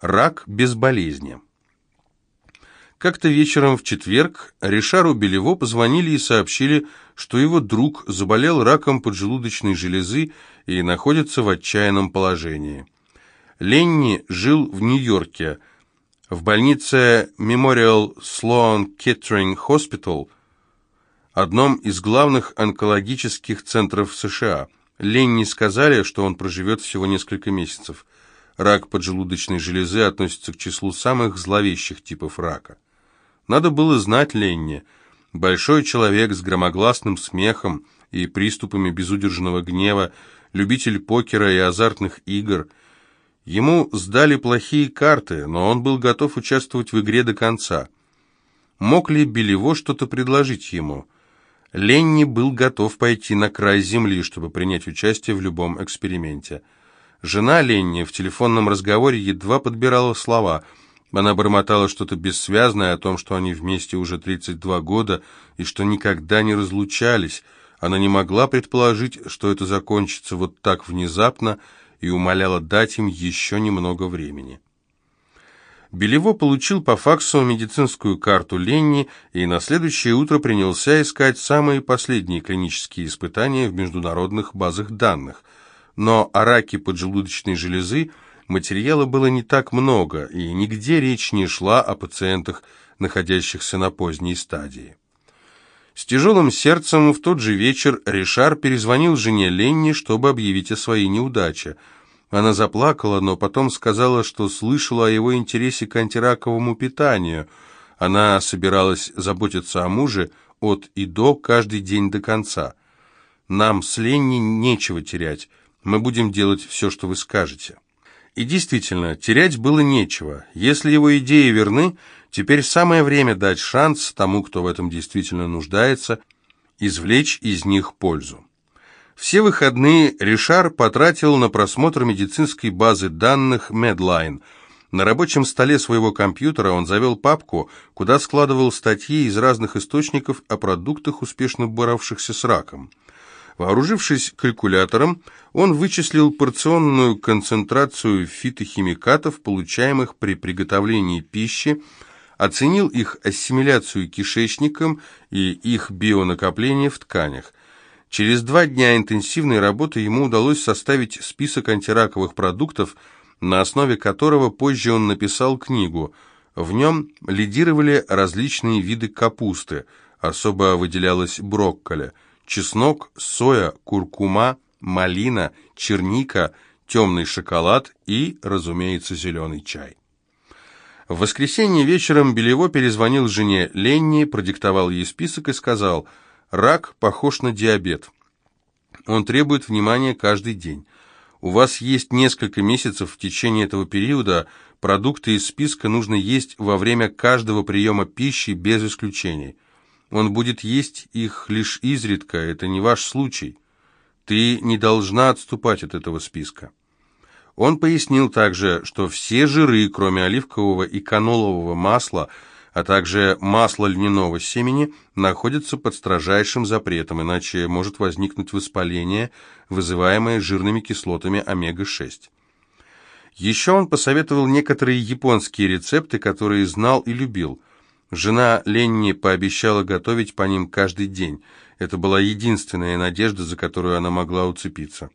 Рак без болезни. Как-то вечером в четверг Ришару Белево позвонили и сообщили, что его друг заболел раком поджелудочной железы и находится в отчаянном положении. Ленни жил в Нью-Йорке, в больнице Memorial Sloan Kettering Hospital, одном из главных онкологических центров США. Ленни сказали, что он проживет всего несколько месяцев. Рак поджелудочной железы относится к числу самых зловещих типов рака. Надо было знать Ленни. Большой человек с громогласным смехом и приступами безудержного гнева, любитель покера и азартных игр. Ему сдали плохие карты, но он был готов участвовать в игре до конца. Мог ли Белево что-то предложить ему? Ленни был готов пойти на край земли, чтобы принять участие в любом эксперименте. Жена Ленни в телефонном разговоре едва подбирала слова – она бормотала что-то бессвязное о том, что они вместе уже 32 года и что никогда не разлучались. Она не могла предположить, что это закончится вот так внезапно, и умоляла дать им еще немного времени. Белево получил по факсу медицинскую карту Ленни и на следующее утро принялся искать самые последние клинические испытания в международных базах данных. Но о раке поджелудочной железы – материала было не так много, и нигде речь не шла о пациентах, находящихся на поздней стадии. С тяжелым сердцем в тот же вечер Ришар перезвонил жене Ленни, чтобы объявить о своей неудаче. Она заплакала, но потом сказала, что слышала о его интересе к антираковому питанию. Она собиралась заботиться о муже от и до каждый день до конца. «Нам с Ленни нечего терять. Мы будем делать все, что вы скажете». И действительно, терять было нечего. Если его идеи верны, теперь самое время дать шанс тому, кто в этом действительно нуждается, извлечь из них пользу. Все выходные Ришар потратил на просмотр медицинской базы данных Medline. На рабочем столе своего компьютера он завел папку, куда складывал статьи из разных источников о продуктах, успешно боровшихся с раком. Вооружившись калькулятором, он вычислил порционную концентрацию фитохимикатов, получаемых при приготовлении пищи, оценил их ассимиляцию кишечником и их бионакопление в тканях. Через два дня интенсивной работы ему удалось составить список антираковых продуктов, на основе которого позже он написал книгу. В нем лидировали различные виды капусты, особо выделялась брокколи – чеснок, соя, куркума, малина, черника, темный шоколад и, разумеется, зеленый чай. В воскресенье вечером Белево перезвонил жене Ленни, продиктовал ей список и сказал, «Рак похож на диабет. Он требует внимания каждый день. У вас есть несколько месяцев в течение этого периода, продукты из списка нужно есть во время каждого приема пищи без исключений. Он будет есть их лишь изредка, это не ваш случай. Ты не должна отступать от этого списка. Он пояснил также, что все жиры, кроме оливкового и канолового масла, а также масла льняного семени, находятся под строжайшим запретом, иначе может возникнуть воспаление, вызываемое жирными кислотами омега-6. Еще он посоветовал некоторые японские рецепты, которые знал и любил – Жена Ленни пообещала готовить по ним каждый день. Это была единственная надежда, за которую она могла уцепиться.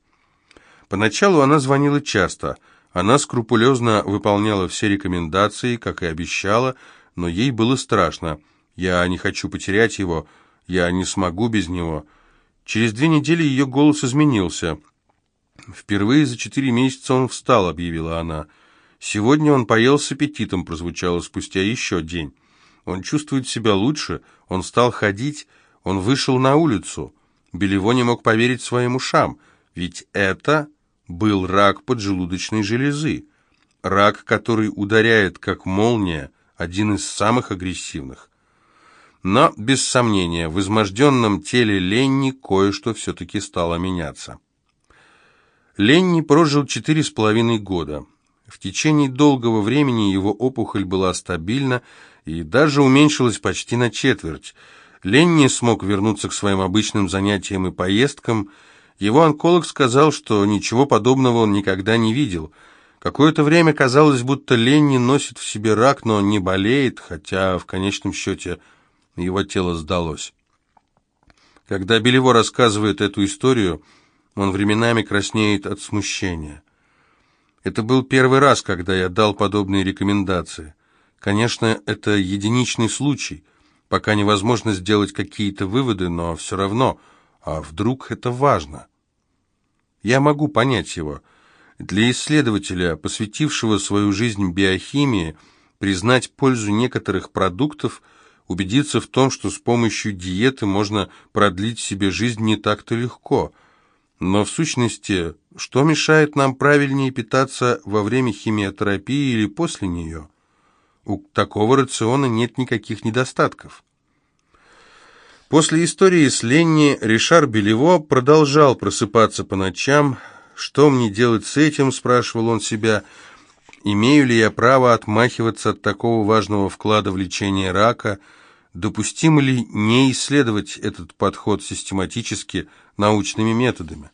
Поначалу она звонила часто. Она скрупулезно выполняла все рекомендации, как и обещала, но ей было страшно. «Я не хочу потерять его, я не смогу без него». Через две недели ее голос изменился. «Впервые за четыре месяца он встал», — объявила она. «Сегодня он поел с аппетитом», — прозвучало спустя еще день. Он чувствует себя лучше, он стал ходить, он вышел на улицу. Белево не мог поверить своим ушам, ведь это был рак поджелудочной железы. Рак, который ударяет как молния, один из самых агрессивных. Но, без сомнения, в изможденном теле Ленни кое-что все-таки стало меняться. Ленни прожил четыре с половиной года. В течение долгого времени его опухоль была стабильна, и даже уменьшилась почти на четверть. Ленни смог вернуться к своим обычным занятиям и поездкам. Его онколог сказал, что ничего подобного он никогда не видел. Какое-то время казалось, будто Ленни носит в себе рак, но не болеет, хотя в конечном счете его тело сдалось. Когда Белево рассказывает эту историю, он временами краснеет от смущения. Это был первый раз, когда я дал подобные рекомендации. Конечно, это единичный случай, пока невозможно сделать какие-то выводы, но все равно, а вдруг это важно? Я могу понять его. Для исследователя, посвятившего свою жизнь биохимии, признать пользу некоторых продуктов, убедиться в том, что с помощью диеты можно продлить себе жизнь не так-то легко. Но в сущности, что мешает нам правильнее питаться во время химиотерапии или после нее? У такого рациона нет никаких недостатков. После истории с Ленни Ришар Белево продолжал просыпаться по ночам, «Что мне делать с этим?» – спрашивал он себя. «Имею ли я право отмахиваться от такого важного вклада в лечение рака? Допустимо ли не исследовать этот подход систематически научными методами?»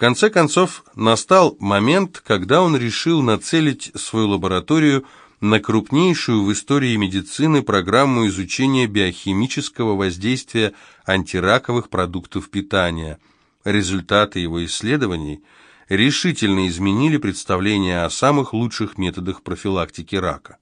Конце концов, настал момент, когда он решил нацелить свою лабораторию на крупнейшую в истории медицины программу изучения биохимического воздействия антираковых продуктов питания – Результаты его исследований решительно изменили представление о самых лучших методах профилактики рака.